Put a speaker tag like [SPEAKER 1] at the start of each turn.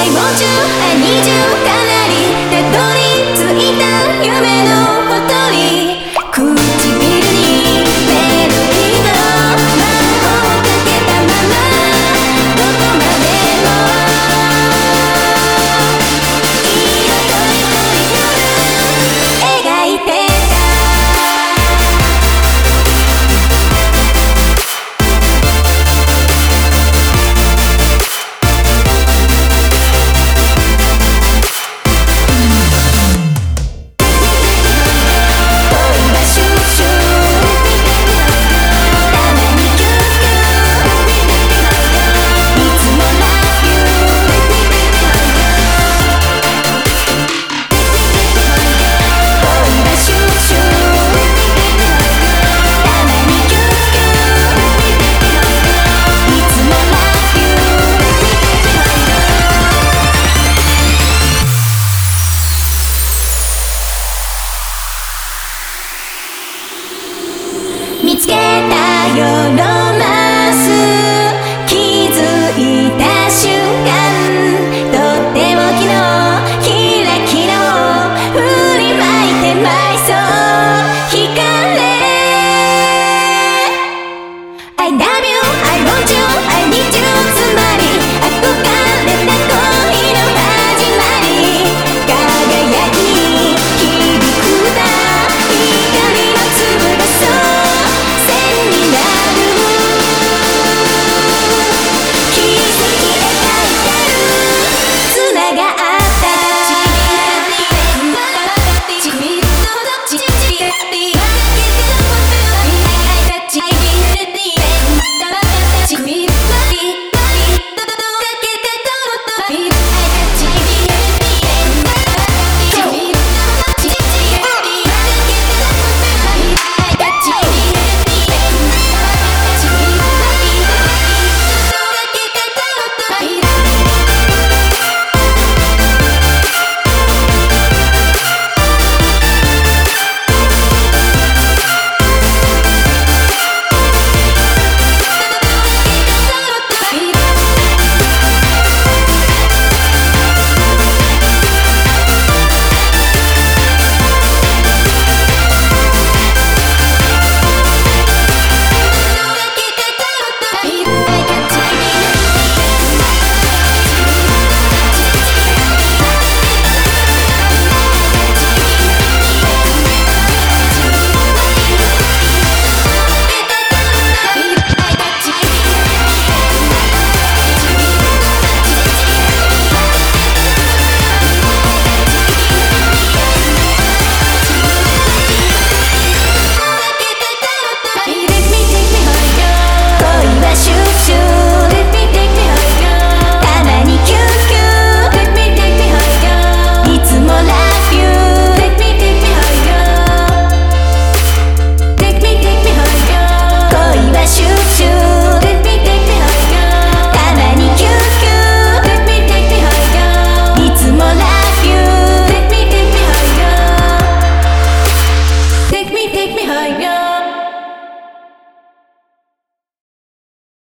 [SPEAKER 1] 愛20」「かなりたどり着いた夢のつけたよロマンス。気づいた瞬間とっても昨日キラキラを振りまいてまいそう。れ。I love you